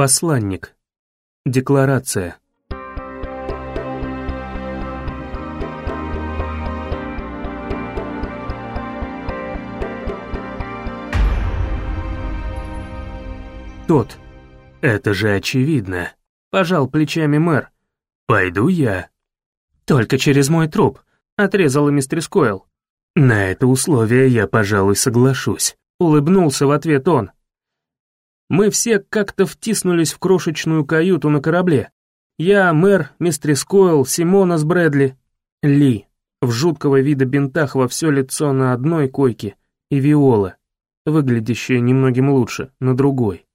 Посланник. Декларация. Тот. Это же очевидно. Пожал плечами мэр. Пойду я. Только через мой труп. Отрезала мистер Скойл. На это условие я, пожалуй, соглашусь. Улыбнулся в ответ он. Мы все как-то втиснулись в крошечную каюту на корабле. Я, мэр, мистер Скойл, Симона с Брэдли, Ли, в жуткого вида бинтах во все лицо на одной койке, и Виола, выглядящая немногим лучше, на другой.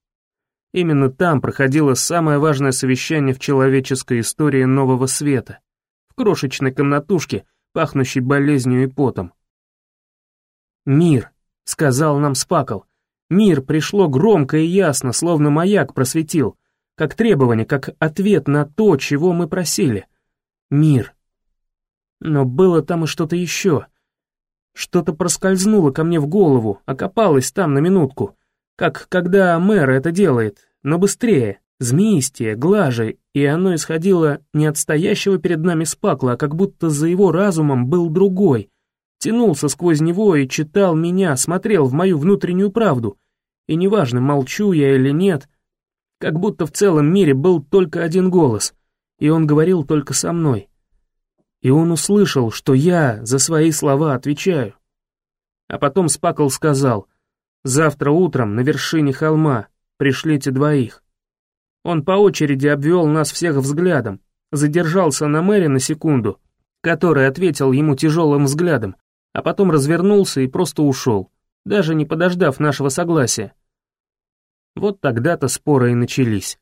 Именно там проходило самое важное совещание в человеческой истории Нового Света, в крошечной комнатушке, пахнущей болезнью и потом. «Мир», — сказал нам Спакл, — Мир пришло громко и ясно, словно маяк просветил, как требование, как ответ на то, чего мы просили. Мир. Но было там и что-то еще. Что-то проскользнуло ко мне в голову, окопалось там на минутку, как когда мэр это делает, но быстрее, змеистее, глаже, и оно исходило не от стоящего перед нами спакла, а как будто за его разумом был другой, тянулся сквозь него и читал меня, смотрел в мою внутреннюю правду. И неважно, молчу я или нет, как будто в целом мире был только один голос, и он говорил только со мной. И он услышал, что я за свои слова отвечаю. А потом Спакл сказал, «Завтра утром на вершине холма пришлите двоих». Он по очереди обвел нас всех взглядом, задержался на мэре на секунду, который ответил ему тяжелым взглядом, а потом развернулся и просто ушел, даже не подождав нашего согласия. Вот тогда-то споры и начались.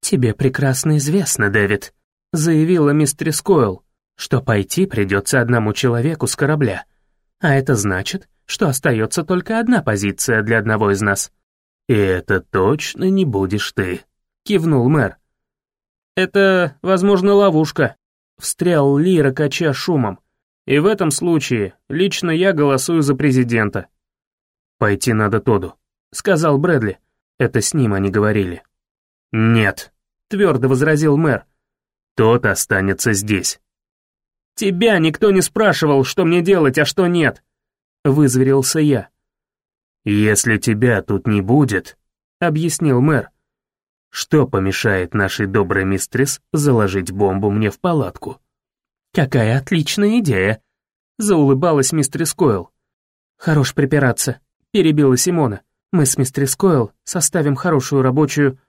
«Тебе прекрасно известно, Дэвид», — заявила мистер Скойл, «что пойти придется одному человеку с корабля. А это значит, что остается только одна позиция для одного из нас». «И это точно не будешь ты», — кивнул мэр. «Это, возможно, ловушка», — встрял Лира, кача шумом. И в этом случае лично я голосую за президента. Пойти надо Тоду, сказал Брэдли. Это с ним они говорили. Нет, твердо возразил мэр. Тот останется здесь. Тебя никто не спрашивал, что мне делать, а что нет, вызверился я. Если тебя тут не будет, объяснил мэр, что помешает нашей доброй мистрис заложить бомбу мне в палатку? «Какая отличная идея!» — заулыбалась мистер Скойл. «Хорош припираться», — перебила Симона. «Мы с мистер Скойл составим хорошую рабочую...»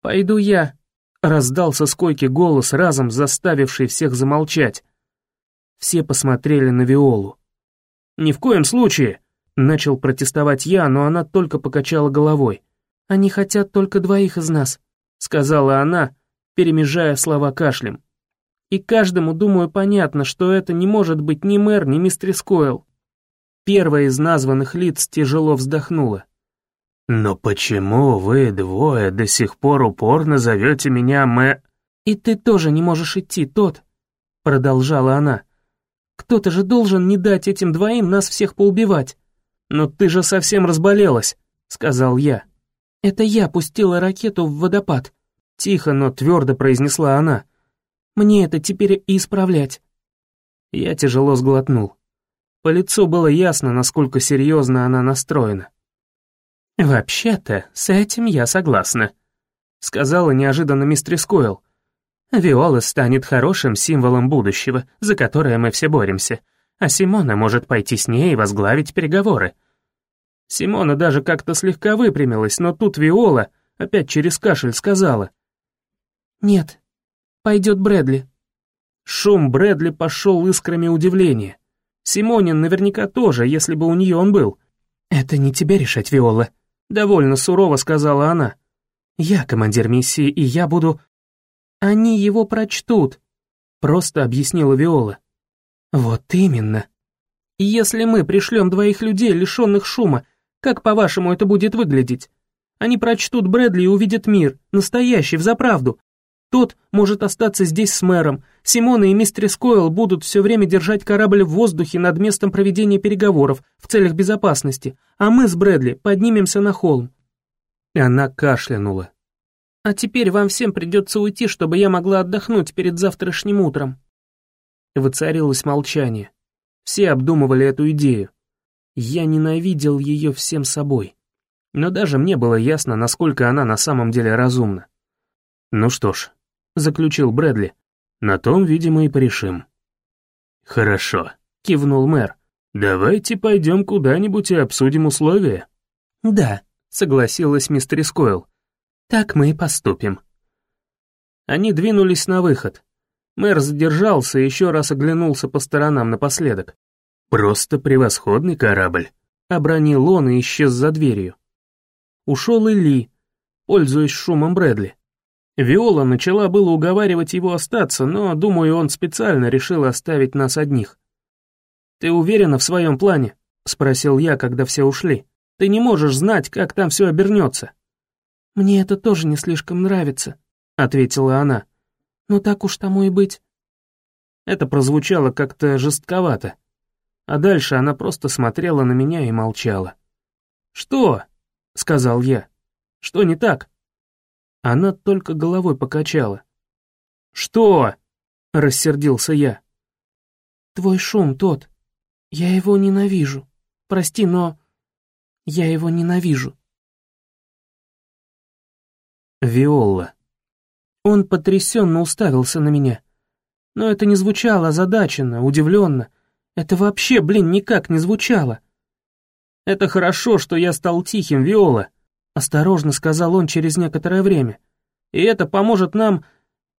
«Пойду я», — раздался с койки голос, разом заставивший всех замолчать. Все посмотрели на Виолу. «Ни в коем случае!» — начал протестовать я, но она только покачала головой. «Они хотят только двоих из нас», — сказала она, перемежая слова кашлем. И каждому, думаю, понятно, что это не может быть ни мэр, ни мистер Скойл. Первая из названных лиц тяжело вздохнула. «Но почему вы двое до сих пор упорно зовете меня мэ...» «И ты тоже не можешь идти, тот», — продолжала она. «Кто-то же должен не дать этим двоим нас всех поубивать». «Но ты же совсем разболелась», — сказал я. «Это я пустила ракету в водопад», — тихо, но твердо произнесла она. Мне это теперь и исправлять». Я тяжело сглотнул. По лицу было ясно, насколько серьезно она настроена. «Вообще-то, с этим я согласна», — сказала неожиданно мистер Скойл. «Виола станет хорошим символом будущего, за которое мы все боремся, а Симона может пойти с ней и возглавить переговоры». Симона даже как-то слегка выпрямилась, но тут Виола, опять через кашель, сказала. «Нет, Пойдет Брэдли». Шум Брэдли пошел искрами удивления. Симонин наверняка тоже, если бы у нее он был. «Это не тебе решать, Виола», — довольно сурово сказала она. «Я командир миссии, и я буду...» «Они его прочтут», — просто объяснила Виола. «Вот именно. Если мы пришлем двоих людей, лишенных шума, как, по-вашему, это будет выглядеть? Они прочтут Брэдли и увидят мир, настоящий, взаправду, тот может остаться здесь с мэром. Симона и мистер Скойл будут все время держать корабль в воздухе над местом проведения переговоров в целях безопасности, а мы с Брэдли поднимемся на холм. Она кашлянула. «А теперь вам всем придется уйти, чтобы я могла отдохнуть перед завтрашним утром». Воцарилось молчание. Все обдумывали эту идею. Я ненавидел ее всем собой. Но даже мне было ясно, насколько она на самом деле разумна. «Ну что ж», — заключил Брэдли, — «на том, видимо, и порешим». «Хорошо», — кивнул мэр. «Давайте пойдем куда-нибудь и обсудим условия». «Да», — согласилась мистер Скойл. «Так мы и поступим». Они двинулись на выход. Мэр задержался и еще раз оглянулся по сторонам напоследок. «Просто превосходный корабль», — обронил он и исчез за дверью. Ушел и Ли, пользуясь шумом Брэдли. Виола начала было уговаривать его остаться, но, думаю, он специально решил оставить нас одних. «Ты уверена в своем плане?» — спросил я, когда все ушли. «Ты не можешь знать, как там все обернется». «Мне это тоже не слишком нравится», — ответила она. «Но так уж тому и быть». Это прозвучало как-то жестковато. А дальше она просто смотрела на меня и молчала. «Что?» — сказал я. «Что не так?» Она только головой покачала. «Что?» — рассердился я. «Твой шум тот. Я его ненавижу. Прости, но я его ненавижу». Виола. Он потрясенно уставился на меня. Но это не звучало озадаченно, удивленно. Это вообще, блин, никак не звучало. «Это хорошо, что я стал тихим, Виола», — осторожно сказал он через некоторое время. «И это поможет нам,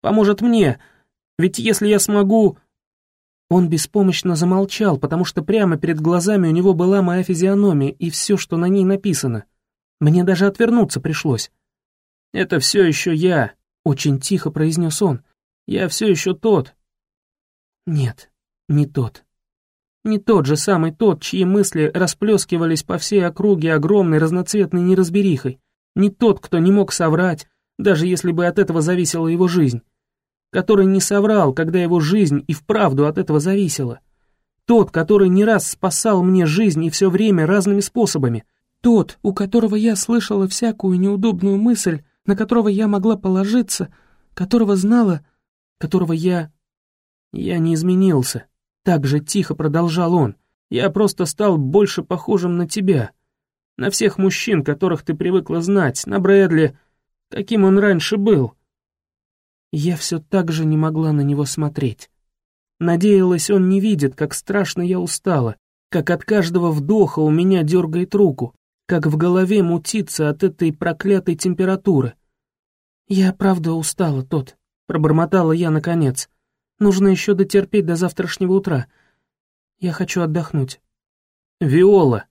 поможет мне, ведь если я смогу...» Он беспомощно замолчал, потому что прямо перед глазами у него была моя физиономия и все, что на ней написано. Мне даже отвернуться пришлось. «Это все еще я», — очень тихо произнес он. «Я все еще тот». «Нет, не тот», не тот же самый тот, чьи мысли расплескивались по всей округе огромной разноцветной неразберихой. Не тот, кто не мог соврать, даже если бы от этого зависела его жизнь. Который не соврал, когда его жизнь и вправду от этого зависела. Тот, который не раз спасал мне жизнь и все время разными способами. Тот, у которого я слышала всякую неудобную мысль, на которого я могла положиться, которого знала, которого я... Я не изменился. Так же тихо продолжал он. «Я просто стал больше похожим на тебя. На всех мужчин, которых ты привыкла знать, на Брэдли, каким он раньше был». Я все так же не могла на него смотреть. Надеялась, он не видит, как страшно я устала, как от каждого вдоха у меня дергает руку, как в голове мутится от этой проклятой температуры. «Я правда устала, тот», — пробормотала я наконец. Нужно еще дотерпеть до завтрашнего утра. Я хочу отдохнуть». «Виола!»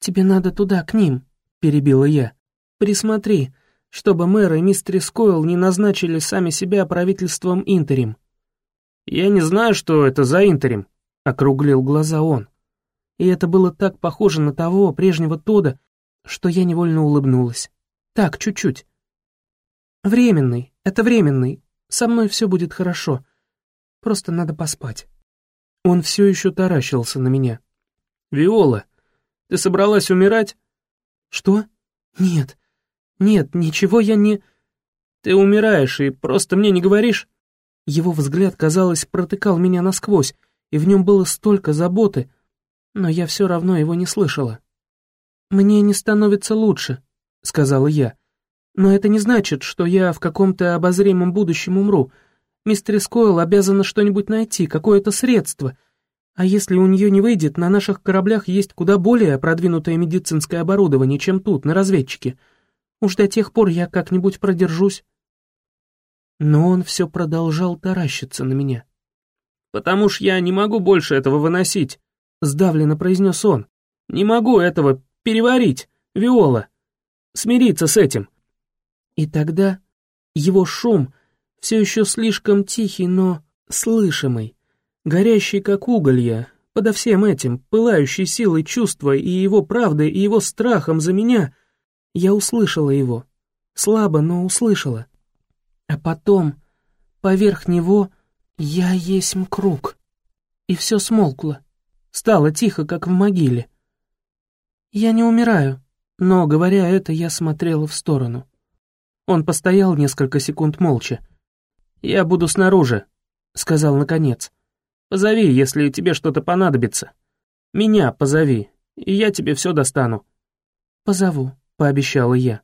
«Тебе надо туда, к ним», — перебила я. «Присмотри, чтобы мэр и мистер Скойл не назначили сами себя правительством Интерим». «Я не знаю, что это за Интерим», — округлил глаза он. И это было так похоже на того прежнего Тода, что я невольно улыбнулась. Так, чуть-чуть. «Временный, это временный. Со мной все будет хорошо. Просто надо поспать». Он все еще таращился на меня. «Виола, ты собралась умирать?» «Что? Нет. Нет, ничего я не...» «Ты умираешь и просто мне не говоришь?» Его взгляд, казалось, протыкал меня насквозь, и в нем было столько заботы, но я все равно его не слышала. «Мне не становится лучше», — сказала я. «Но это не значит, что я в каком-то обозримом будущем умру. Мистер Скойл обязана что-нибудь найти, какое-то средство. А если у нее не выйдет, на наших кораблях есть куда более продвинутое медицинское оборудование, чем тут, на разведчике. Уж до тех пор я как-нибудь продержусь. Но он все продолжал таращиться на меня. «Потому ж я не могу больше этого выносить», — сдавленно произнес он. «Не могу этого переварить, Виола. Смириться с этим». И тогда его шум все еще слишком тихий, но слышимый, горящий как уголья, подо всем этим, пылающий силой чувства и его правдой, и его страхом за меня, я услышала его. Слабо, но услышала. А потом, поверх него, я есть круг. И все смолкло. Стало тихо, как в могиле. «Я не умираю», — Но, говоря это, я смотрела в сторону. Он постоял несколько секунд молча. «Я буду снаружи», — сказал наконец. «Позови, если тебе что-то понадобится. Меня позови, и я тебе все достану». «Позову», — пообещала я.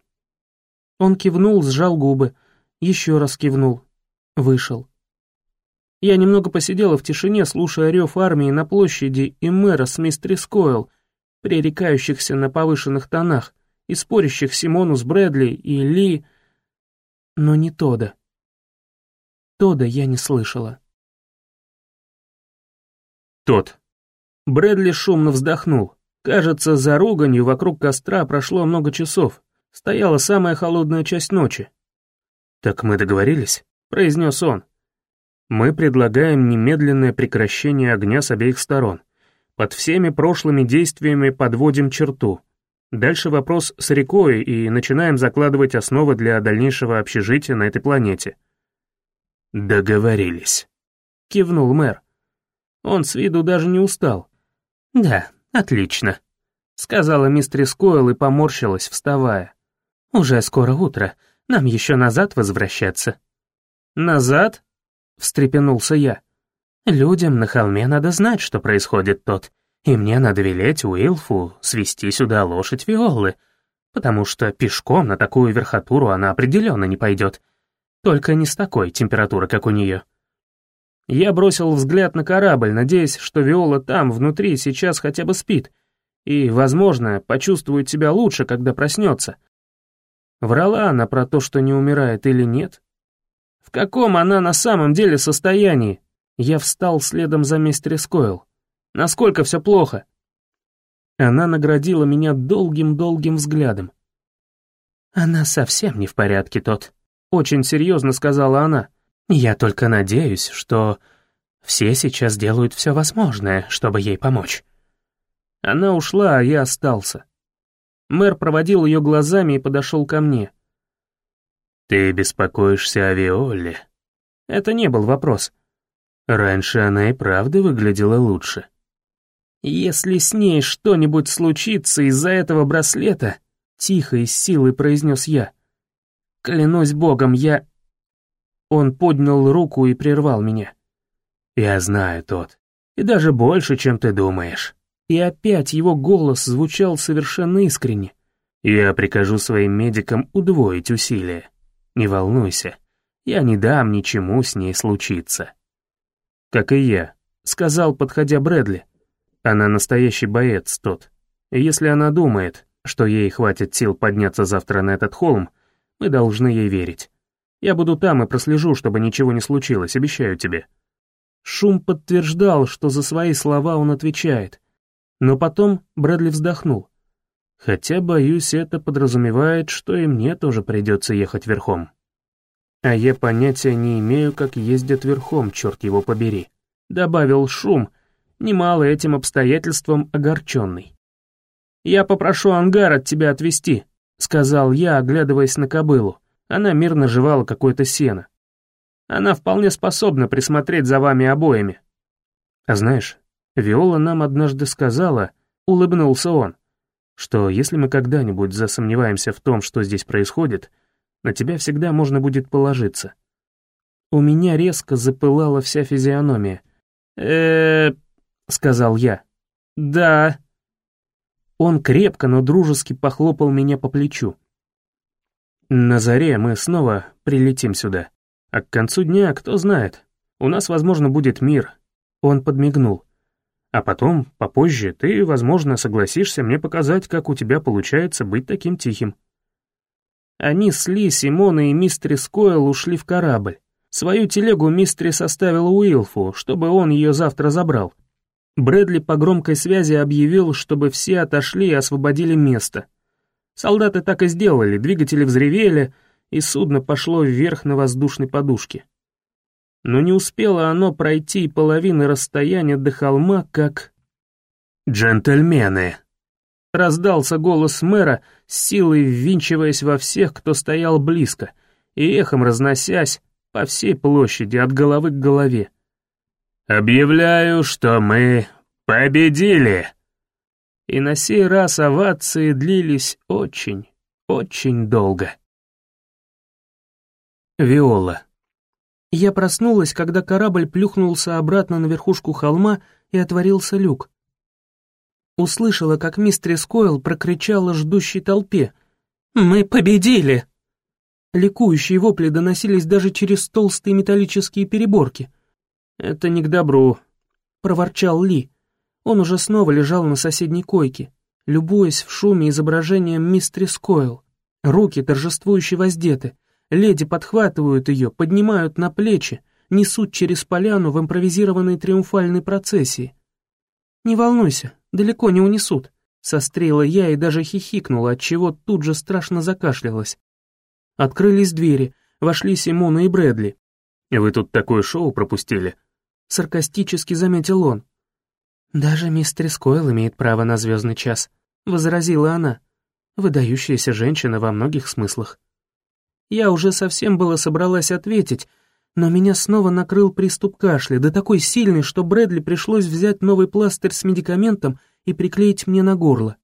Он кивнул, сжал губы, еще раз кивнул, вышел. Я немного посидела в тишине, слушая рев армии на площади и мэра с мистер Скойл, пререкающихся на повышенных тонах, и спорящих Симону с Брэдли и Ли, но не Тода. Тода я не слышала. Тот. Брэдли шумно вздохнул. Кажется, за руганью вокруг костра прошло много часов. Стояла самая холодная часть ночи. «Так мы договорились?» — произнес он. «Мы предлагаем немедленное прекращение огня с обеих сторон. Под всеми прошлыми действиями подводим черту. Дальше вопрос с рекой и начинаем закладывать основы для дальнейшего общежития на этой планете». «Договорились», — кивнул мэр. Он с виду даже не устал. «Да, отлично», — сказала мистерис Койл и поморщилась, вставая. «Уже скоро утро, нам еще назад возвращаться». «Назад?» — встрепенулся я. Людям на холме надо знать, что происходит тот, и мне надо велеть Уилфу свести сюда лошадь Виолы, потому что пешком на такую верхотуру она определенно не пойдет, только не с такой температурой, как у нее. Я бросил взгляд на корабль, надеясь, что Виола там, внутри, сейчас хотя бы спит, и, возможно, почувствует себя лучше, когда проснется. Врала она про то, что не умирает или нет? В каком она на самом деле состоянии? Я встал следом за мистерис Койл. Насколько все плохо? Она наградила меня долгим-долгим взглядом. Она совсем не в порядке, тот. Очень серьезно сказала она. Я только надеюсь, что все сейчас делают все возможное, чтобы ей помочь. Она ушла, а я остался. Мэр проводил ее глазами и подошел ко мне. «Ты беспокоишься о Виоле?» Это не был вопрос. Раньше она и правда выглядела лучше. «Если с ней что-нибудь случится из-за этого браслета», — тихо и с силой произнес я. «Клянусь богом, я...» Он поднял руку и прервал меня. «Я знаю, тот. И даже больше, чем ты думаешь». И опять его голос звучал совершенно искренне. «Я прикажу своим медикам удвоить усилия. Не волнуйся, я не дам ничему с ней случиться». «Как и я», — сказал, подходя Брэдли. «Она настоящий боец, тот. Если она думает, что ей хватит сил подняться завтра на этот холм, мы должны ей верить. Я буду там и прослежу, чтобы ничего не случилось, обещаю тебе». Шум подтверждал, что за свои слова он отвечает. Но потом Брэдли вздохнул. Хотя, боюсь, это подразумевает, что и мне тоже придется ехать верхом. А я понятия не имею, как ездят верхом, черт его побери. Добавил шум, немало этим обстоятельством огорченный. «Я попрошу ангар от тебя отвезти», — сказал я, оглядываясь на кобылу. Она мирно жевала какое-то сено. Она вполне способна присмотреть за вами обоими. А знаешь, Виола нам однажды сказала, улыбнулся он, что если мы когда-нибудь засомневаемся в том, что здесь происходит, на тебя всегда можно будет положиться. У меня резко запылала вся физиономия. э сказал я. «Да». Он крепко, но дружески похлопал меня по плечу. «На заре мы снова прилетим сюда. А к концу дня, кто знает, у нас, возможно, будет мир». Он подмигнул. «А потом, попозже, ты, возможно, согласишься мне показать, как у тебя получается быть таким тихим». Они с Ли, Симона и мистерис Койл ушли в корабль. Свою телегу мистерис оставила Уилфу, чтобы он ее завтра забрал. Брэдли по громкой связи объявил, чтобы все отошли и освободили место. Солдаты так и сделали, двигатели взревели, и судно пошло вверх на воздушной подушке. Но не успело оно пройти половины расстояния до холма, как... «Джентльмены!» Раздался голос мэра, с силой ввинчиваясь во всех, кто стоял близко, и эхом разносясь по всей площади от головы к голове. «Объявляю, что мы победили!» И на сей раз овации длились очень, очень долго. Виола. Я проснулась, когда корабль плюхнулся обратно на верхушку холма и отворился люк. Услышала, как мистерис Койл прокричала ждущей толпе. «Мы победили!» Ликующие вопли доносились даже через толстые металлические переборки. «Это не к добру», — проворчал Ли. Он уже снова лежал на соседней койке, любуясь в шуме изображением мистерис Койл. Руки торжествующе воздеты, леди подхватывают ее, поднимают на плечи, несут через поляну в импровизированной триумфальной процессии. «Не волнуйся, далеко не унесут», — сострела я и даже хихикнула, отчего тут же страшно закашлялась. Открылись двери, вошли Симона и Брэдли. «Вы тут такое шоу пропустили?» Саркастически заметил он. «Даже мистер Скойл имеет право на звездный час», — возразила она. «Выдающаяся женщина во многих смыслах». Я уже совсем было собралась ответить, но меня снова накрыл приступ кашля, да такой сильный, что Брэдли пришлось взять новый пластырь с медикаментом и приклеить мне на горло.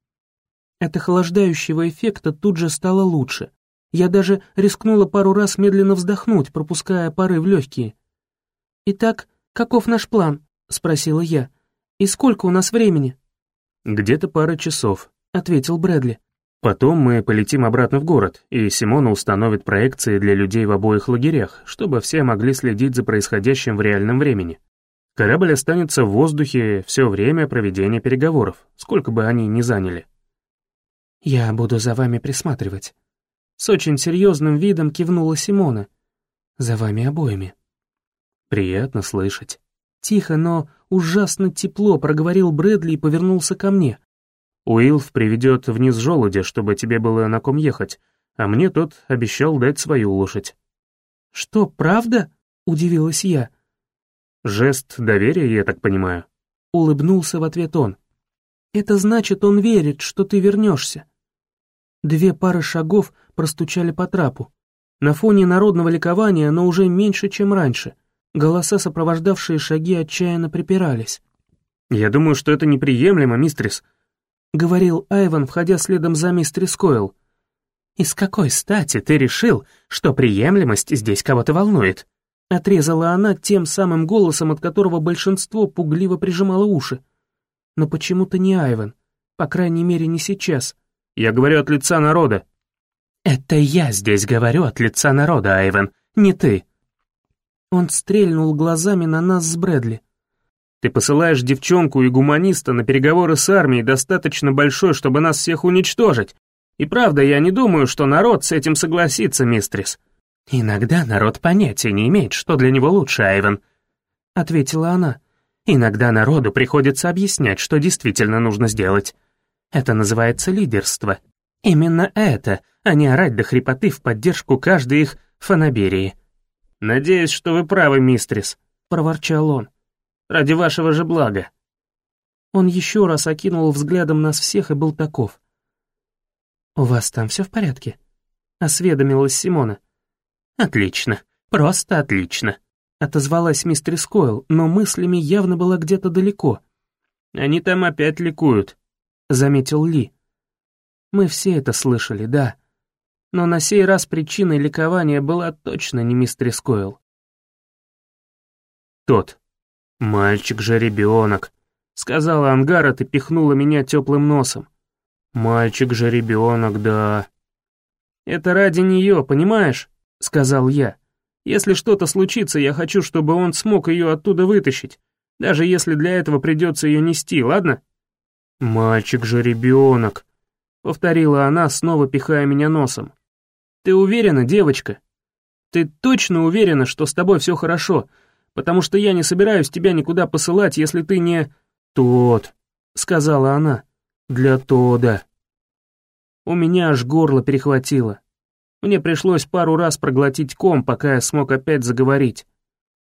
От охлаждающего эффекта тут же стало лучше. Я даже рискнула пару раз медленно вздохнуть, пропуская пары в легкие. «Итак, каков наш план?» — спросила я. «И сколько у нас времени?» «Где-то пара часов», — ответил Брэдли. «Потом мы полетим обратно в город, и Симона установит проекции для людей в обоих лагерях, чтобы все могли следить за происходящим в реальном времени. Корабль останется в воздухе все время проведения переговоров, сколько бы они ни заняли». «Я буду за вами присматривать», с очень серьезным видом кивнула Симона. «За вами обоими». «Приятно слышать». Тихо, но ужасно тепло проговорил Брэдли и повернулся ко мне. «Уилф приведет вниз желудя, чтобы тебе было на ком ехать, а мне тот обещал дать свою лошадь». «Что, правда?» — удивилась я. «Жест доверия, я так понимаю». Улыбнулся в ответ он. «Это значит, он верит, что ты вернешься». Две пары шагов простучали по трапу. На фоне народного ликования, но уже меньше, чем раньше. Голоса, сопровождавшие шаги, отчаянно припирались. «Я думаю, что это неприемлемо, мистрис», — говорил Айван, входя следом за мистрис Койл. «И с какой стати ты решил, что приемлемость здесь кого-то волнует?» Отрезала она тем самым голосом, от которого большинство пугливо прижимало уши. Но почему-то не Айван, по крайней мере, не сейчас — я говорю от лица народа». «Это я здесь говорю от лица народа, Айвен, не ты». Он стрельнул глазами на нас с Брэдли. «Ты посылаешь девчонку и гуманиста на переговоры с армией достаточно большой, чтобы нас всех уничтожить. И правда, я не думаю, что народ с этим согласится, мистрис». «Иногда народ понятия не имеет, что для него лучше, Айвен», — ответила она. «Иногда народу приходится объяснять, что действительно нужно сделать. Это называется лидерство. Именно это, а не орать до хрипоты в поддержку каждой их фанаберии. «Надеюсь, что вы правы, мистрис», — проворчал он. «Ради вашего же блага». Он еще раз окинул взглядом нас всех и был таков. «У вас там все в порядке?» — осведомилась Симона. «Отлично, просто отлично», — отозвалась мистерис Койл, но мыслями явно была где-то далеко. «Они там опять ликуют», заметил Ли. Мы все это слышали, да. Но на сей раз причиной ликования была точно не мистер Скойл. Тот. «Мальчик же ребенок», — сказала Ангарот и пихнула меня теплым носом. «Мальчик же ребенок, да». «Это ради нее, понимаешь?» — сказал я. «Если что-то случится, я хочу, чтобы он смог ее оттуда вытащить, даже если для этого придется ее нести, ладно?» «Мальчик же ребенок», — повторила она, снова пихая меня носом. «Ты уверена, девочка? Ты точно уверена, что с тобой все хорошо? Потому что я не собираюсь тебя никуда посылать, если ты не...» «Тот», — сказала она, — «для Тода». У меня аж горло перехватило. Мне пришлось пару раз проглотить ком, пока я смог опять заговорить.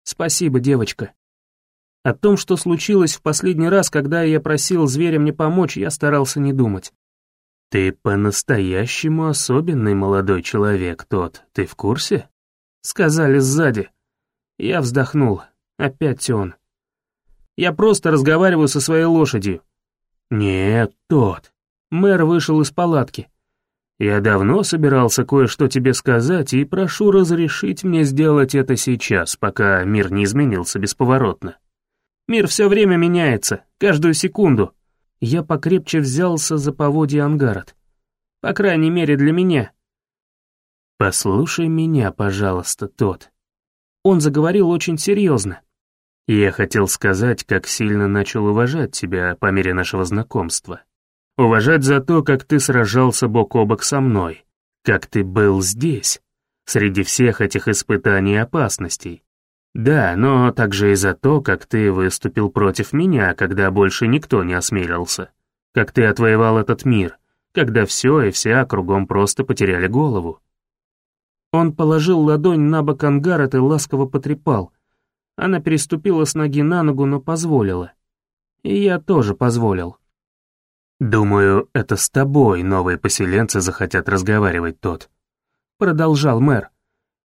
Спасибо, девочка. О том, что случилось в последний раз, когда я просил зверя мне помочь, я старался не думать. «Ты по-настоящему особенный молодой человек, тот, ты в курсе?» Сказали сзади. Я вздохнул. Опять он. Я просто разговариваю со своей лошадью. «Нет, тот». Мэр вышел из палатки. «Я давно собирался кое-что тебе сказать и прошу разрешить мне сделать это сейчас, пока мир не изменился бесповоротно. Мир все время меняется, каждую секунду». Я покрепче взялся за поводья Ангарот. По крайней мере, для меня. «Послушай меня, пожалуйста, тот». Он заговорил очень серьезно. «Я хотел сказать, как сильно начал уважать тебя по мере нашего знакомства. Уважать за то, как ты сражался бок о бок со мной, как ты был здесь, среди всех этих испытаний и опасностей. Да, но также и за то, как ты выступил против меня, когда больше никто не осмелился. Как ты отвоевал этот мир, когда все и вся кругом просто потеряли голову. Он положил ладонь на бок Ангарет и ласково потрепал. Она переступила с ноги на ногу, но позволила. И я тоже позволил. «Думаю, это с тобой новые поселенцы захотят разговаривать тот», — продолжал мэр.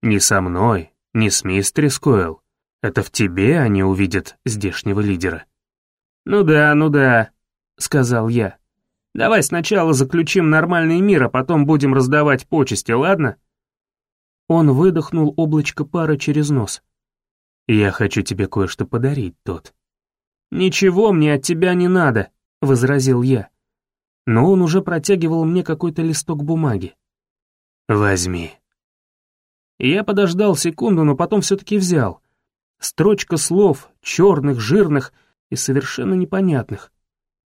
«Не со мной, не с мистерис Койл. Это в тебе они увидят здешнего лидера». «Ну да, ну да», — сказал я. «Давай сначала заключим нормальный мир, а потом будем раздавать почести, ладно?» Он выдохнул облачко пара через нос. «Я хочу тебе кое-что подарить, тот». «Ничего мне от тебя не надо», — возразил я. Но он уже протягивал мне какой-то листок бумаги. «Возьми». Я подождал секунду, но потом все-таки взял. Строчка слов, черных, жирных и совершенно непонятных.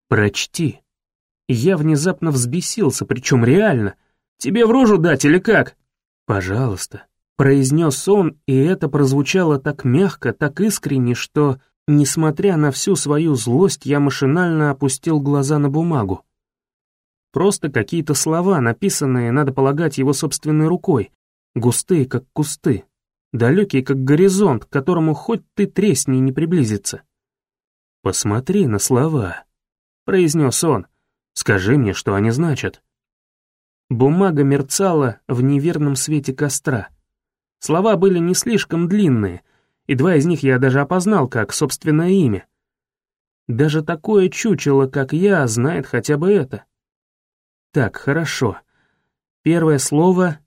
«Прочти». Я внезапно взбесился, причем реально. «Тебе в рожу дать или как?» «Пожалуйста», — произнес он, и это прозвучало так мягко, так искренне, что, несмотря на всю свою злость, я машинально опустил глаза на бумагу. Просто какие-то слова, написанные, надо полагать, его собственной рукой, густые, как кусты, далекие, как горизонт, к которому хоть ты тресни не приблизиться. «Посмотри на слова», — произнес он, — «скажи мне, что они значат». Бумага мерцала в неверном свете костра. Слова были не слишком длинные, и два из них я даже опознал как собственное имя. Даже такое чучело, как я, знает хотя бы это. Так, хорошо. Первое слово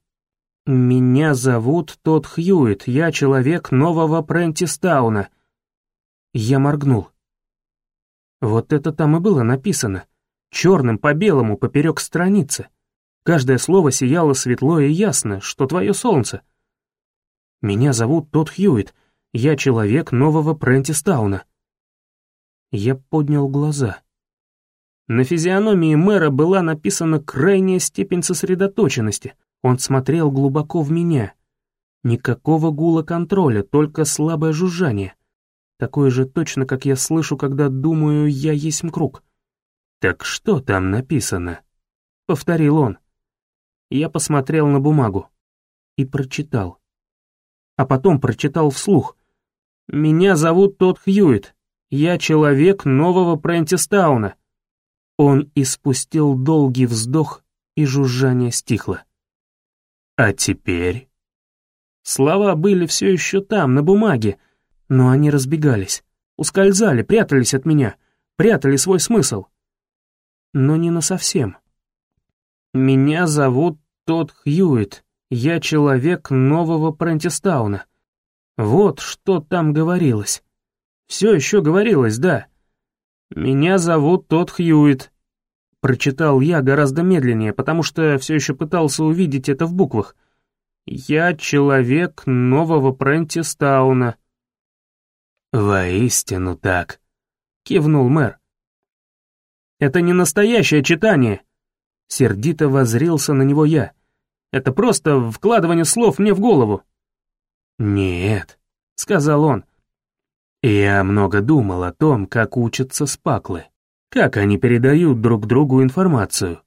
«Меня зовут Тодд Хьюит, я человек нового Прентистауна». Я моргнул. Вот это там и было написано, черным по белому поперек страницы. Каждое слово сияло светло и ясно, что твое солнце. Меня зовут Тодд Хьюит, я человек нового Прентистауна. Я поднял глаза. На физиономии мэра была написана крайняя степень сосредоточенности. Он смотрел глубоко в меня. Никакого гула контроля, только слабое жужжание. Такое же точно, как я слышу, когда думаю, я есть круг. «Так что там написано?» — повторил он. Я посмотрел на бумагу и прочитал. А потом прочитал вслух. «Меня зовут Тодд Хьюит. Я человек нового Прентистауна». Он испустил долгий вздох, и жужжание стихло. «А теперь?» Слова были все еще там, на бумаге, но они разбегались, ускользали, прятались от меня, прятали свой смысл. Но не насовсем. «Меня зовут Тодд Хьюит. Я человек нового Прентистауна». Вот что там говорилось. Все еще говорилось, да. «Меня зовут Тодд Хьюит», — прочитал я гораздо медленнее, потому что все еще пытался увидеть это в буквах. «Я человек нового Прентистауна». «Воистину так», — кивнул мэр. «Это не настоящее читание», Сердито возрился на него я. «Это просто вкладывание слов мне в голову». «Нет», — сказал он. «Я много думал о том, как учатся спаклы, как они передают друг другу информацию.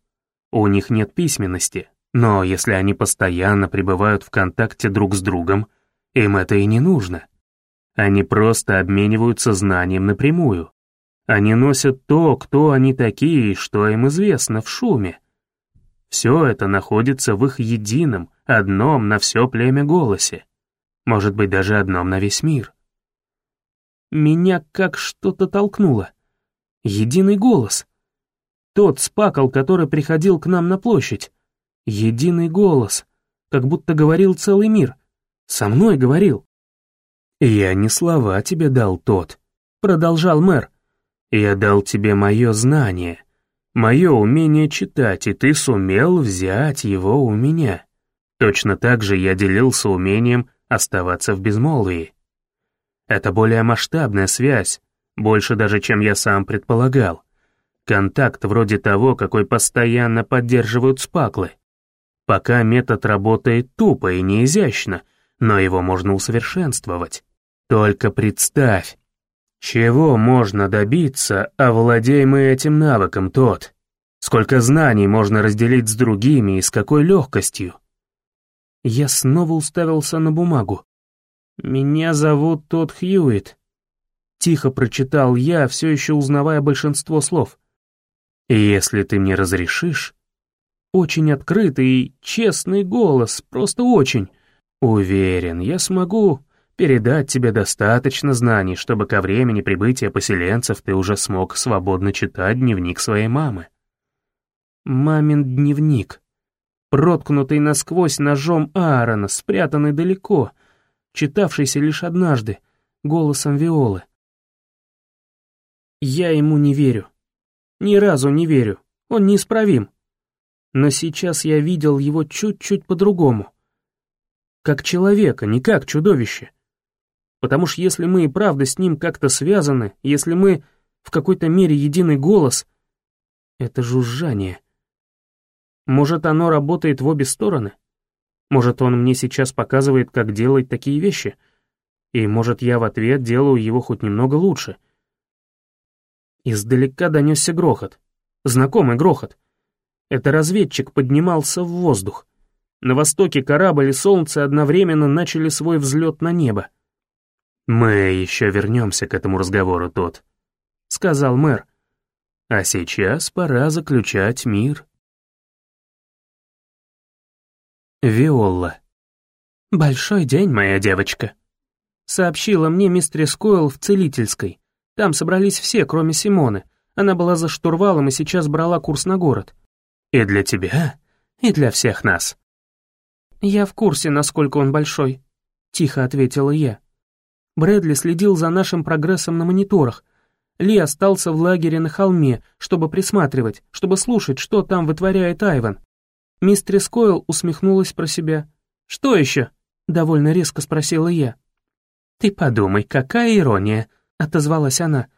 У них нет письменности, но если они постоянно пребывают в контакте друг с другом, им это и не нужно. Они просто обмениваются знанием напрямую. Они носят то, кто они такие и что им известно в шуме. Все это находится в их едином, одном на все племя голосе. Может быть, даже одном на весь мир. Меня как что-то толкнуло. Единый голос. Тот спакал, который приходил к нам на площадь. Единый голос, как будто говорил целый мир. Со мной говорил. «Я не слова тебе дал тот», — продолжал мэр. «Я дал тебе мое знание, мое умение читать, и ты сумел взять его у меня. Точно так же я делился умением оставаться в безмолвии. Это более масштабная связь, больше даже, чем я сам предполагал. Контакт вроде того, какой постоянно поддерживают спаклы. Пока метод работает тупо и неизящно, но его можно усовершенствовать. Только представь, чего можно добиться, овладей мы этим навыком, тот. Сколько знаний можно разделить с другими и с какой легкостью. Я снова уставился на бумагу. «Меня зовут Тот Хьюит», — тихо прочитал я, все еще узнавая большинство слов. «Если ты мне разрешишь...» Очень открытый и честный голос, просто очень. Уверен, я смогу передать тебе достаточно знаний, чтобы ко времени прибытия поселенцев ты уже смог свободно читать дневник своей мамы. Мамин дневник. Проткнутый насквозь ножом Аарона, спрятанный далеко, читавшийся лишь однажды, голосом Виолы. Я ему не верю. Ни разу не верю. Он неисправим. Но сейчас я видел его чуть-чуть по-другому. Как человека, не как чудовище. Потому что если мы и правда с ним как-то связаны, если мы в какой-то мере единый голос, это жужжание. Может, оно работает в обе стороны? Может, он мне сейчас показывает, как делать такие вещи? И может, я в ответ делаю его хоть немного лучше? Издалека донесся грохот. Знакомый грохот. Это разведчик поднимался в воздух. На востоке корабль и солнце одновременно начали свой взлет на небо. «Мы еще вернемся к этому разговору, тот», — сказал мэр. «А сейчас пора заключать мир». Виолла. «Большой день, моя девочка», — сообщила мне мистерис Койл в целительской. Там собрались все, кроме Симоны. Она была за штурвалом и сейчас брала курс на город. И для тебя, и для всех нас». «Я в курсе, насколько он большой», — тихо ответила я. Брэдли следил за нашим прогрессом на мониторах. Ли остался в лагере на холме, чтобы присматривать, чтобы слушать, что там вытворяет Айван. Мистерис Койл усмехнулась про себя. «Что еще?» — довольно резко спросила я. «Ты подумай, какая ирония!» — отозвалась она.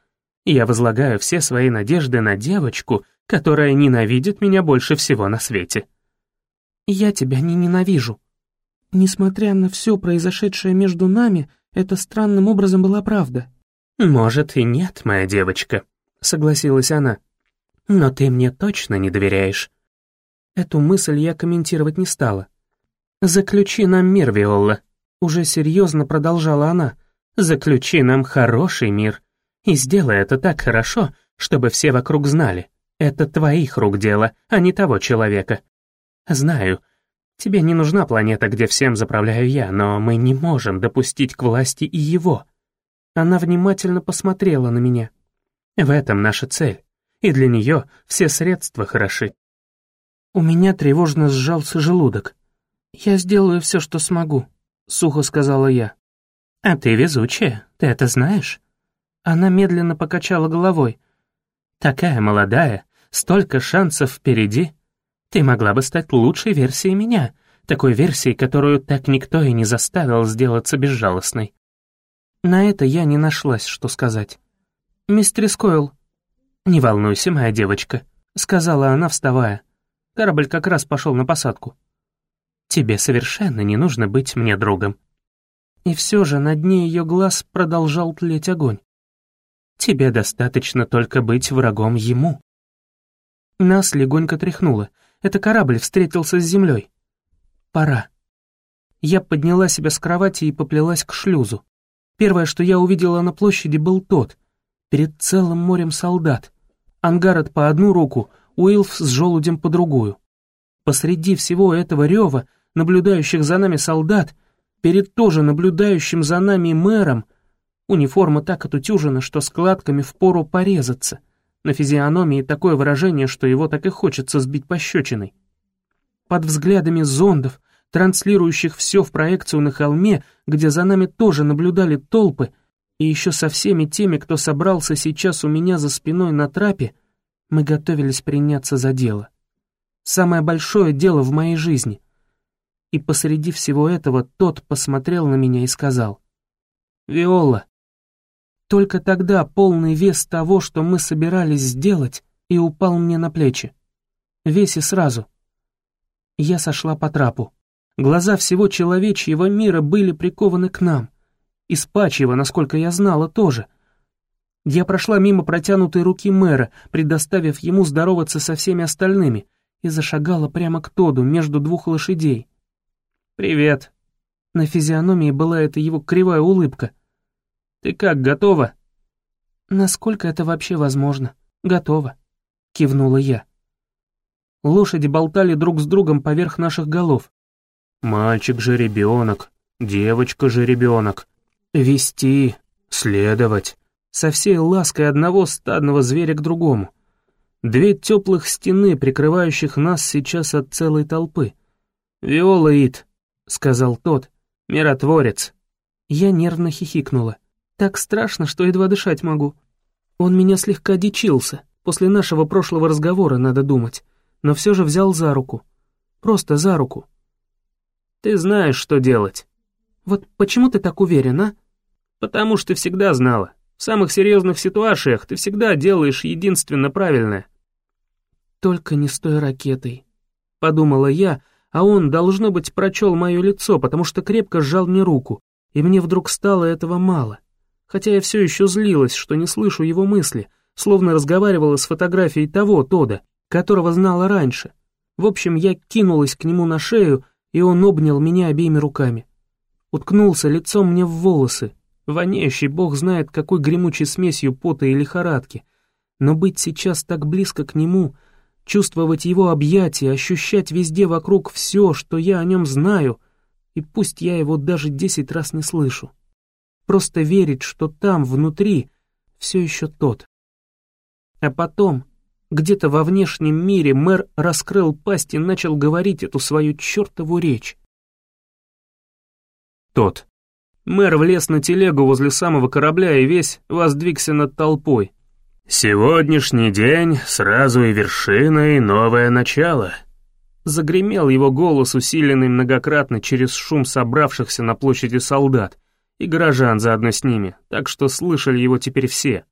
«Я возлагаю все свои надежды на девочку, которая ненавидит меня больше всего на свете». «Я тебя не ненавижу. Несмотря на все произошедшее между нами, это странным образом была правда». «Может и нет, моя девочка», — согласилась она. «Но ты мне точно не доверяешь». Эту мысль я комментировать не стала. «Заключи нам мир, Виолла», — уже серьезно продолжала она. «Заключи нам хороший мир. И сделай это так хорошо, чтобы все вокруг знали. Это твоих рук дело, а не того человека. Знаю, тебе не нужна планета, где всем заправляю я, но мы не можем допустить к власти и его. Она внимательно посмотрела на меня. В этом наша цель, и для нее все средства хороши. У меня тревожно сжался желудок. «Я сделаю все, что смогу», — сухо сказала я. «А ты везучая, ты это знаешь?» Она медленно покачала головой. Такая молодая, столько шансов впереди. Ты могла бы стать лучшей версией меня, такой версией, которую так никто и не заставил сделаться безжалостной. На это я не нашлась, что сказать. «Мистерис Койл». «Не волнуйся, моя девочка», — сказала она, вставая. Корабль как раз пошел на посадку. «Тебе совершенно не нужно быть мне другом». И все же на дне ее глаз продолжал тлеть огонь. Тебе достаточно только быть врагом ему». Нас легонько тряхнуло. Это корабль встретился с землей. «Пора». Я подняла себя с кровати и поплелась к шлюзу. Первое, что я увидела на площади, был тот, перед целым морем солдат. Ангарот по одну руку, Уилф с желудем по другую. Посреди всего этого рева, наблюдающих за нами солдат, перед тоже наблюдающим за нами мэром, Униформа так отутюжена, что складками впору порезаться. На физиономии такое выражение, что его так и хочется сбить пощечиной. Под взглядами зондов, транслирующих все в проекцию на холме, где за нами тоже наблюдали толпы, и еще со всеми теми, кто собрался сейчас у меня за спиной на трапе, мы готовились приняться за дело. Самое большое дело в моей жизни. И посреди всего этого тот посмотрел на меня и сказал, «Виола». Только тогда полный вес того, что мы собирались сделать, и упал мне на плечи. Весь и сразу. Я сошла по трапу. Глаза всего человечьего мира были прикованы к нам. Испачьего, насколько я знала, тоже. Я прошла мимо протянутой руки мэра, предоставив ему здороваться со всеми остальными, и зашагала прямо к Тоду между двух лошадей. «Привет». На физиономии была эта его кривая улыбка. «Ты как, готова?» «Насколько это вообще возможно? Готова», — кивнула я. Лошади болтали друг с другом поверх наших голов. «Мальчик же ребенок, девочка же ребенок. Вести, следовать» со всей лаской одного стадного зверя к другому. Две теплых стены, прикрывающих нас сейчас от целой толпы. «Виола Ит», — сказал тот, — «миротворец». Я нервно хихикнула. Так страшно, что едва дышать могу. Он меня слегка дичился, после нашего прошлого разговора, надо думать, но все же взял за руку. Просто за руку. «Ты знаешь, что делать». «Вот почему ты так уверен, а?» «Потому что всегда знала. В самых серьезных ситуациях ты всегда делаешь единственно правильное. Только не с той ракетой, подумала я, а он, должно быть, прочел мое лицо, потому что крепко сжал мне руку, и мне вдруг стало этого мало. Хотя я все еще злилась, что не слышу его мысли, словно разговаривала с фотографией того Тода, которого знала раньше. В общем, я кинулась к нему на шею, и он обнял меня обеими руками. Уткнулся лицом мне в волосы, воняющий бог знает какой гремучей смесью пота и лихорадки. Но быть сейчас так близко к нему, чувствовать его объятия, ощущать везде вокруг все, что я о нем знаю, и пусть я его даже десять раз не слышу. Просто верить, что там, внутри, все еще тот. А потом, где-то во внешнем мире, мэр раскрыл пасть и начал говорить эту свою чертову речь. Тот. Мэр влез на телегу возле самого корабля и весь воздвигся над толпой. «Сегодняшний день сразу и вершина, и новое начало», Загремел его голос, усиленный многократно через шум собравшихся на площади солдат и горожан заодно с ними, так что слышали его теперь все.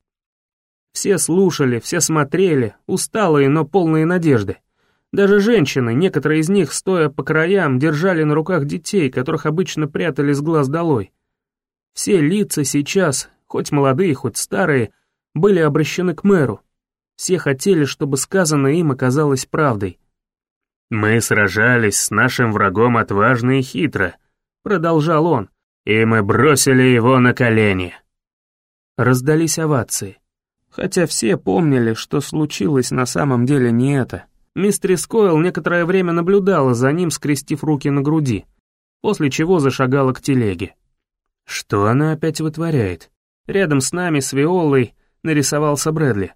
Все слушали, все смотрели, усталые, но полные надежды. Даже женщины, некоторые из них, стоя по краям, держали на руках детей, которых обычно прятали с глаз долой. Все лица сейчас, хоть молодые, хоть старые, были обращены к мэру. Все хотели, чтобы сказанное им оказалось правдой. «Мы сражались с нашим врагом отважно и хитро», — продолжал он, «и мы бросили его на колени». Раздались овации. Хотя все помнили, что случилось на самом деле не это. Мистерис Койл некоторое время наблюдала за ним, скрестив руки на груди, после чего зашагала к телеге. Что она опять вытворяет? Рядом с нами, с Виолой, нарисовался Брэдли.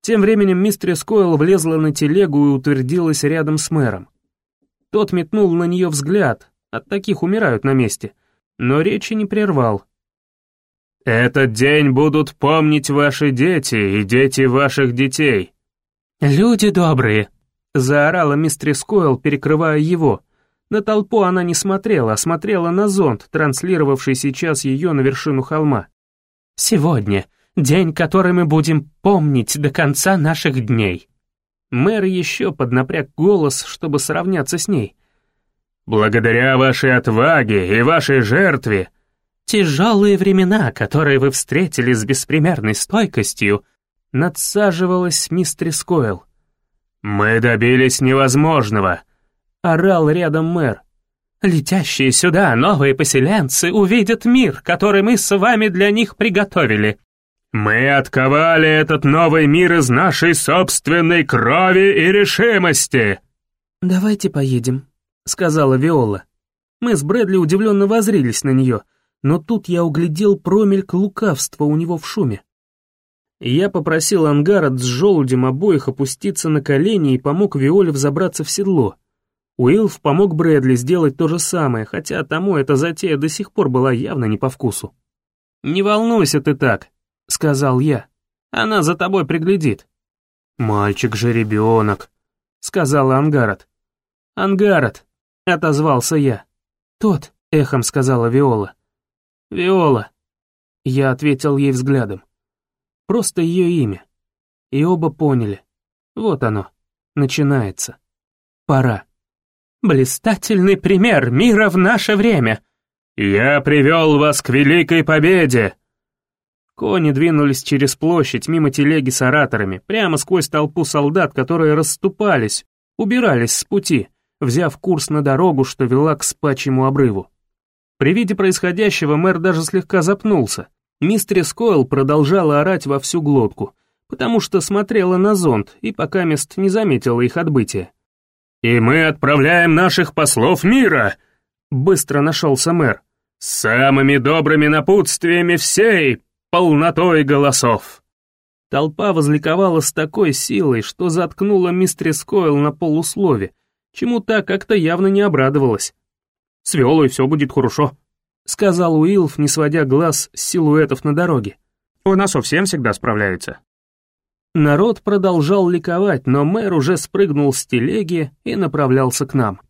Тем временем мистерис Койл влезла на телегу и утвердилась рядом с мэром. Тот метнул на нее взгляд, от таких умирают на месте, но речи не прервал. «Этот день будут помнить ваши дети и дети ваших детей». «Люди добрые», — заорала мистерис Койл, перекрывая его. На толпу она не смотрела, а смотрела на зонд, транслировавший сейчас ее на вершину холма. «Сегодня день, который мы будем помнить до конца наших дней». Мэр еще поднапряг голос, чтобы сравняться с ней. «Благодаря вашей отваге и вашей жертве...» «Тяжелые времена, которые вы встретили с беспримерной стойкостью», надсаживалась мистер Скойл. «Мы добились невозможного», орал рядом мэр. «Летящие сюда новые поселенцы увидят мир, который мы с вами для них приготовили». «Мы отковали этот новый мир из нашей собственной крови и решимости!» «Давайте поедем», — сказала Виола. Мы с Брэдли удивленно возрились на нее, но тут я углядел промельк лукавства у него в шуме. Я попросил Ангарот с желудем обоих опуститься на колени и помог Виоле взобраться в седло. Уилф помог Брэдли сделать то же самое, хотя тому эта затея до сих пор была явно не по вкусу. «Не волнуйся ты так», — сказал я. «Она за тобой приглядит». «Мальчик же ребенок», — сказала Ангарот. «Ангарот», — отозвался я. «Тот», — эхом сказала Виола. «Виола», — я ответил ей взглядом. Просто ее имя. И оба поняли. Вот оно. Начинается. Пора. Блистательный пример мира в наше время. Я привел вас к великой победе. Кони двинулись через площадь, мимо телеги с ораторами, прямо сквозь толпу солдат, которые расступались, убирались с пути, взяв курс на дорогу, что вела к спачьему обрыву. При виде происходящего мэр даже слегка запнулся, Мистерис Койл продолжала орать во всю глотку, потому что смотрела на зонт и пока мест не заметила их отбытия. «И мы отправляем наших послов мира!» Быстро нашелся мэр. «С самыми добрыми напутствиями всей полнотой голосов!» Толпа возликовала с такой силой, что заткнула мистерис Койл на полуслове, чему та как-то явно не обрадовалась. «С Виолой все будет хорошо», — сказал Уилф, не сводя глаз с силуэтов на дороге. «У нас совсем всегда справляются». Народ продолжал ликовать, но мэр уже спрыгнул с телеги и направлялся к нам.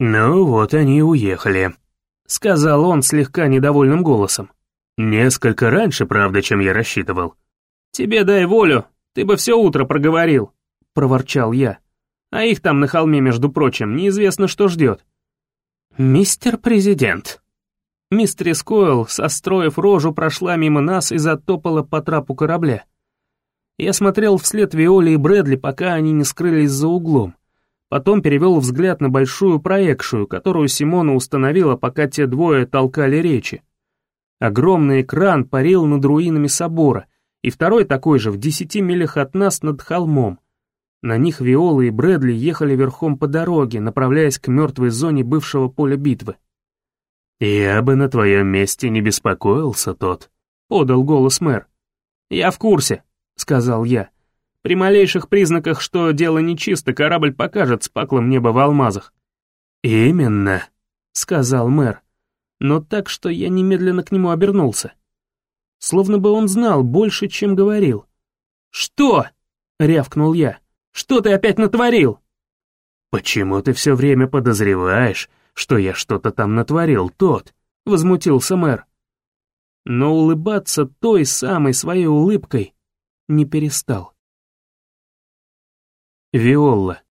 «Ну вот они и уехали», — сказал он слегка недовольным голосом. «Несколько раньше, правда, чем я рассчитывал». «Тебе дай волю, ты бы все утро проговорил», — проворчал я. «А их там на холме, между прочим, неизвестно, что ждет». «Мистер Президент», Мистерис Койл, состроив рожу, прошла мимо нас и затопала по трапу корабля. Я смотрел вслед Виоле и Брэдли, пока они не скрылись за углом. Потом перевел взгляд на большую проекцию, которую Симона установила, пока те двое толкали речи. Огромный экран парил над руинами собора, и второй такой же в десяти милях от нас над холмом. На них Виола и Брэдли ехали верхом по дороге, направляясь к мертвой зоне бывшего поля битвы. «Я бы на твоем месте не беспокоился, тот», — подал голос мэр. «Я в курсе», — сказал я. «При малейших признаках, что дело нечисто, корабль покажет спаклом небо в алмазах». «Именно», — сказал мэр, но так, что я немедленно к нему обернулся. Словно бы он знал больше, чем говорил. «Что?» — рявкнул я. «Что ты опять натворил?» «Почему ты все время подозреваешь, что я что-то там натворил, тот», — возмутился мэр. Но улыбаться той самой своей улыбкой не перестал. Виолла.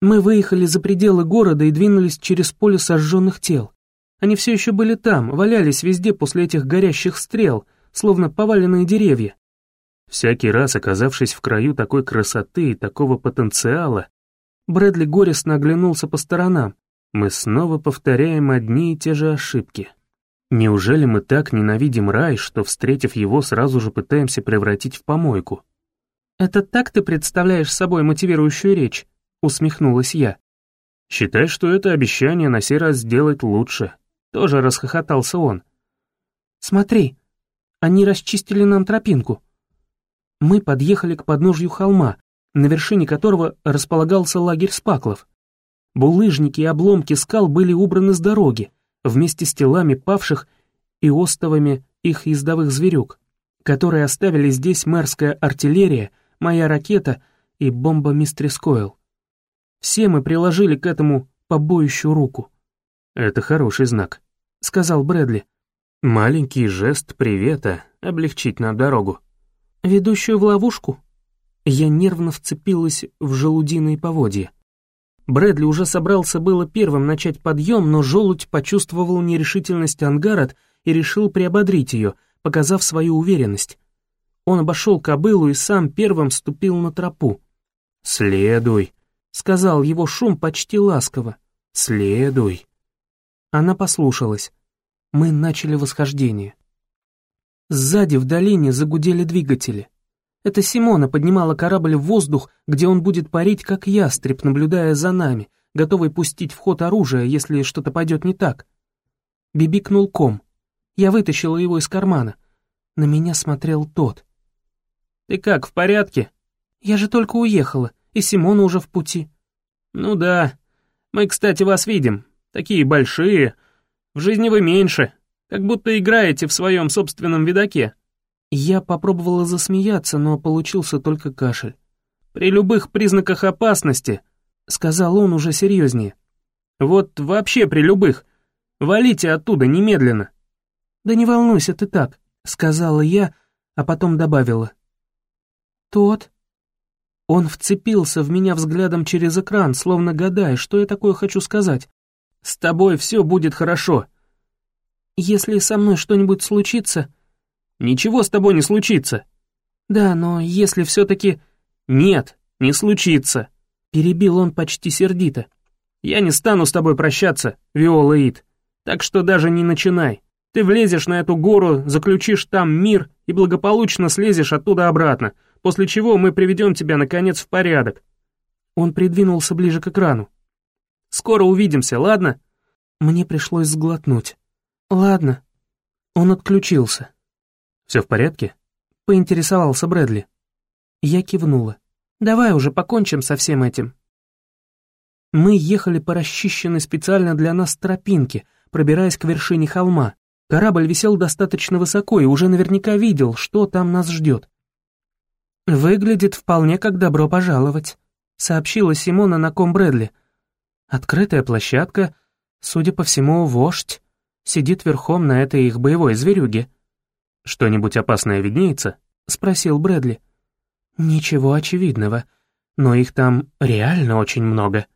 Мы выехали за пределы города и двинулись через поле сожженных тел. Они все еще были там, валялись везде после этих горящих стрел, словно поваленные деревья. Всякий раз, оказавшись в краю такой красоты и такого потенциала, Брэдли горестно оглянулся по сторонам, мы снова повторяем одни и те же ошибки. Неужели мы так ненавидим рай, что, встретив его, сразу же пытаемся превратить в помойку? «Это так ты представляешь собой мотивирующую речь?» — усмехнулась я. «Считай, что это обещание на сей раз сделать лучше», — тоже расхохотался он. «Смотри, они расчистили нам тропинку. Мы подъехали к подножью холма, на вершине которого располагался лагерь спаклов. Булыжники и обломки скал были убраны с дороги, вместе с телами павших и остовами их ездовых зверюк, которые оставили здесь мэрская артиллерия, моя ракета и бомба Мистрис Койл. Все мы приложили к этому побоищу руку. «Это хороший знак», — сказал Брэдли. «Маленький жест привета облегчить нам дорогу». «Ведущую в ловушку?» Я нервно вцепилась в желудиные поводья. Брэдли уже собрался было первым начать подъем, но желудь почувствовал нерешительность Ангарот и решил приободрить ее, показав свою уверенность. Он обошел кобылу и сам первым ступил на тропу. «Следуй», — сказал его шум почти ласково. «Следуй». Она послушалась. Мы начали восхождение. Сзади в долине загудели двигатели. Это Симона поднимала корабль в воздух, где он будет парить, как ястреб, наблюдая за нами, готовый пустить в ход оружие, если что-то пойдет не так. Бибикнул ком. Я вытащила его из кармана. На меня смотрел тот. Ты как, в порядке?» «Я же только уехала, и Симона уже в пути». «Ну да. Мы, кстати, вас видим. Такие большие. В жизни вы меньше. Как будто играете в своем собственном видаке». Я попробовала засмеяться, но получился только кашель. «При любых признаках опасности», — сказал он уже серьезнее. «Вот вообще при любых. Валите оттуда немедленно». «Да не волнуйся ты так», — сказала я, а потом добавила. «Тот?» Он вцепился в меня взглядом через экран, словно гадая, что я такое хочу сказать. «С тобой все будет хорошо». «Если со мной что-нибудь случится...» «Ничего с тобой не случится». «Да, но если все-таки...» «Нет, не случится», — перебил он почти сердито. «Я не стану с тобой прощаться, Виола Ит, так что даже не начинай. Ты влезешь на эту гору, заключишь там мир и благополучно слезешь оттуда обратно, после чего мы приведем тебя, наконец, в порядок». Он придвинулся ближе к экрану. «Скоро увидимся, ладно?» Мне пришлось сглотнуть. «Ладно». Он отключился. «Все в порядке?» — поинтересовался Брэдли. Я кивнула. «Давай уже покончим со всем этим». Мы ехали по расчищенной специально для нас тропинке, пробираясь к вершине холма. Корабль висел достаточно высоко и уже наверняка видел, что там нас ждет. «Выглядит вполне как добро пожаловать», — сообщила Симона на ком Брэдли. «Открытая площадка, судя по всему, вождь, сидит верхом на этой их боевой зверюге». «Что-нибудь опасное виднеется?» — спросил Брэдли. «Ничего очевидного, но их там реально очень много».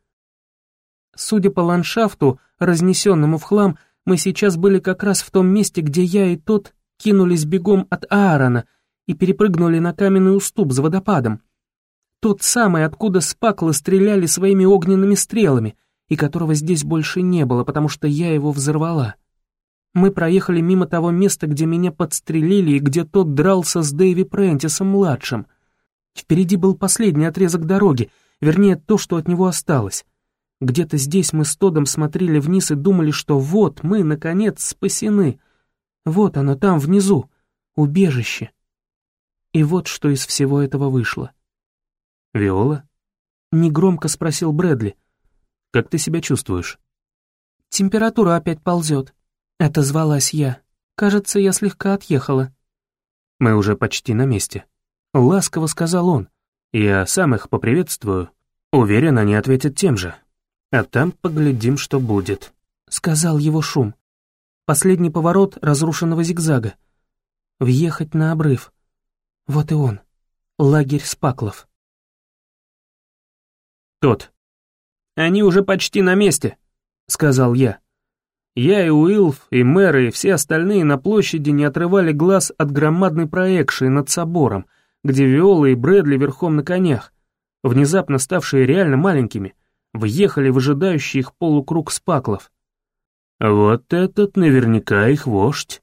Судя по ландшафту, разнесенному в хлам, мы сейчас были как раз в том месте, где я и тот кинулись бегом от Аарона и перепрыгнули на каменный уступ за водопадом. Тот самый, откуда спаклы стреляли своими огненными стрелами, и которого здесь больше не было, потому что я его взорвала. Мы проехали мимо того места, где меня подстрелили и где тот дрался с Дэйви Прентисом-младшим. Впереди был последний отрезок дороги, вернее, то, что от него осталось. Где-то здесь мы с Тодом смотрели вниз и думали, что вот мы, наконец, спасены. Вот оно там, внизу, убежище. И вот что из всего этого вышло. «Виола?» — негромко спросил Брэдли. «Как ты себя чувствуешь?» «Температура опять ползет», — отозвалась я. «Кажется, я слегка отъехала». «Мы уже почти на месте», — ласково сказал он. «Я сам их поприветствую. Уверен, они ответят тем же. А там поглядим, что будет», — сказал его шум. Последний поворот разрушенного зигзага. Въехать на обрыв. Вот и он. Лагерь Спаклов. «Тот. Они уже почти на месте», — сказал я. Я и Уилф, и мэр, и все остальные на площади не отрывали глаз от громадной проекции над собором, где Виола и Брэдли верхом на конях, внезапно ставшие реально маленькими — въехали в ожидающий их полукруг спаклов. «Вот этот наверняка их вождь».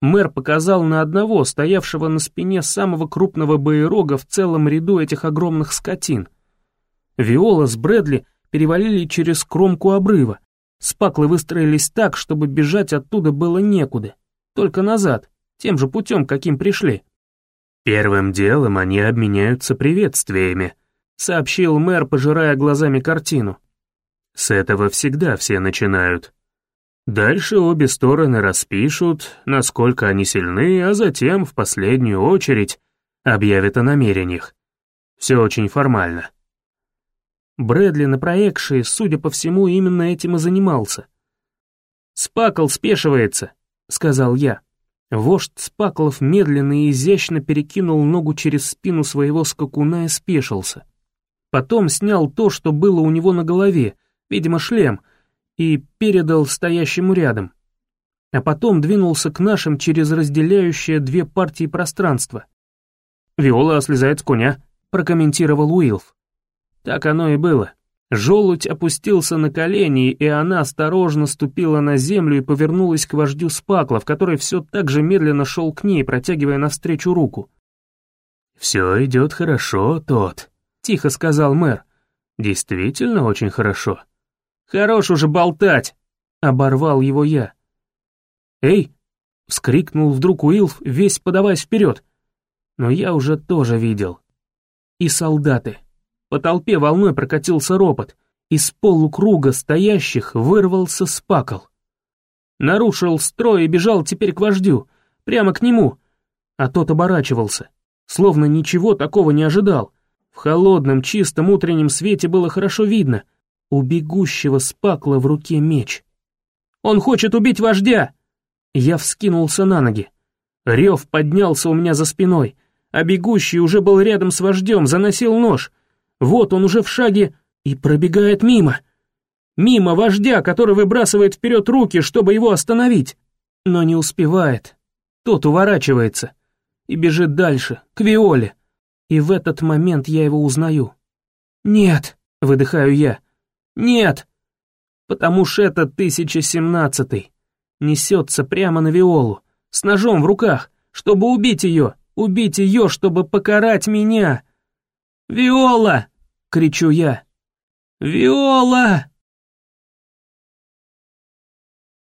Мэр показал на одного, стоявшего на спине самого крупного боерога в целом ряду этих огромных скотин. Виола с Брэдли перевалили через кромку обрыва. Спаклы выстроились так, чтобы бежать оттуда было некуда. Только назад, тем же путем, каким пришли. Первым делом они обменяются приветствиями, сообщил мэр, пожирая глазами картину. С этого всегда все начинают. Дальше обе стороны распишут, насколько они сильны, а затем, в последнюю очередь, объявят о намерениях. Все очень формально. Брэдли на проекции, судя по всему, именно этим и занимался. «Спакл спешивается», — сказал я. Вождь Спаклов медленно и изящно перекинул ногу через спину своего скакуна и спешился. Потом снял то, что было у него на голове, видимо, шлем, и передал стоящему рядом. А потом двинулся к нашим через разделяющее две партии пространства. «Виола слезает с коня», — прокомментировал Уилф. Так оно и было. Желудь опустился на колени, и она осторожно ступила на землю и повернулась к вождю Спаклов, который все так же медленно шел к ней, протягивая навстречу руку. «Все идет хорошо, тот», — тихо сказал мэр. «Действительно очень хорошо». «Хорош уже болтать!» — оборвал его я. «Эй!» — вскрикнул вдруг Уилф, весь подаваясь вперед. Но я уже тоже видел. И солдаты. По толпе волной прокатился ропот. Из полукруга стоящих вырвался спакл. Нарушил строй и бежал теперь к вождю, прямо к нему. А тот оборачивался, словно ничего такого не ожидал. В холодном, чистом утреннем свете было хорошо видно. У бегущего спакла в руке меч. «Он хочет убить вождя!» Я вскинулся на ноги. Рев поднялся у меня за спиной, а бегущий уже был рядом с вождем, заносил нож. Вот он уже в шаге и пробегает мимо. Мимо вождя, который выбрасывает вперед руки, чтобы его остановить. Но не успевает. Тот уворачивается и бежит дальше, к Виоле. И в этот момент я его узнаю. «Нет», — выдыхаю я, — «нет», потому что это 1017-й. Несется прямо на Виолу, с ножом в руках, чтобы убить ее, убить ее, чтобы покарать меня. «Виола!» — кричу я. «Виола!»